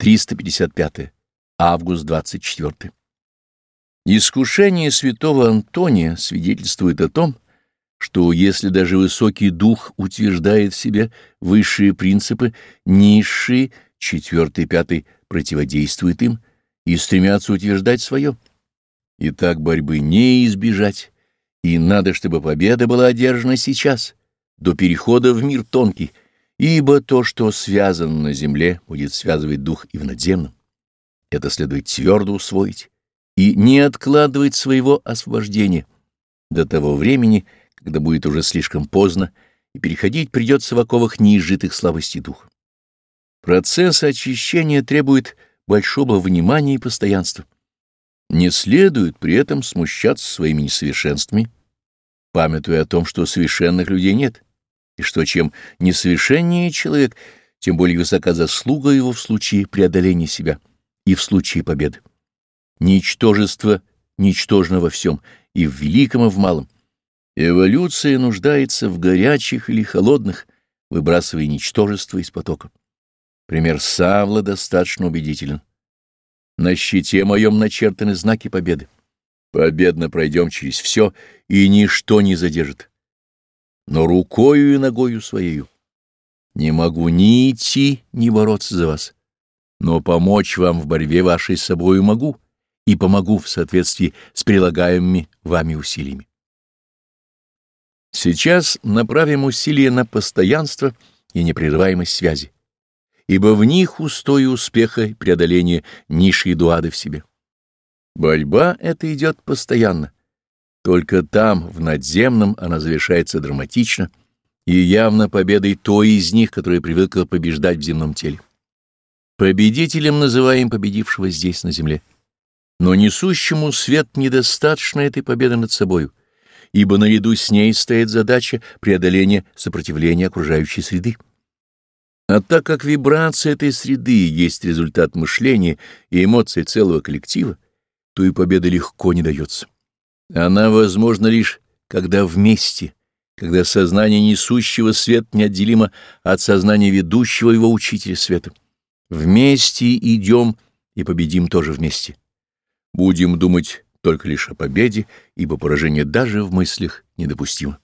355. Август 24. Искушение святого Антония свидетельствует о том, что если даже высокий дух утверждает в себе высшие принципы, низшие, четвертый, пятый, противодействуют им и стремятся утверждать свое. И так борьбы не избежать, и надо, чтобы победа была одержана сейчас, до перехода в мир тонкий, ибо то, что связано на земле, будет связывать дух и в надземном. Это следует твердо усвоить и не откладывать своего освобождения до того времени, когда будет уже слишком поздно, и переходить придется в оковах неизжитых слабостей духа. Процесс очищения требует большого внимания и постоянства. Не следует при этом смущаться своими несовершенствами, памятуя о том, что совершенных людей нет — и что чем несовершеннее человек, тем более высока заслуга его в случае преодоления себя и в случае победы. Ничтожество ничтожно во всем, и в великом, и в малом. Эволюция нуждается в горячих или холодных, выбрасывая ничтожество из потока. Пример Савла достаточно убедителен. На щите моем начертаны знаки победы. Победно пройдем через все, и ничто не задержит но рукою и ногою своею. Не могу ни идти, ни бороться за вас, но помочь вам в борьбе вашей с собою могу и помогу в соответствии с прилагаемыми вами усилиями. Сейчас направим усилия на постоянство и непрерываемость связи, ибо в них устои успеха и преодоления ниши дуады в себе. Борьба эта идет постоянно, только там, в надземном, она завершается драматично и явно победой той из них, которая привыкла побеждать в земном теле. Победителем называем победившего здесь, на земле. Но несущему свет недостаточно этой победы над собою, ибо наряду с ней стоит задача преодоления сопротивления окружающей среды. А так как вибрация этой среды есть результат мышления и эмоций целого коллектива, то и победа легко не дается. Она возможна лишь, когда вместе, когда сознание несущего свет неотделимо от сознания ведущего его учителя света. Вместе идем и победим тоже вместе. Будем думать только лишь о победе, ибо поражение даже в мыслях недопустимо.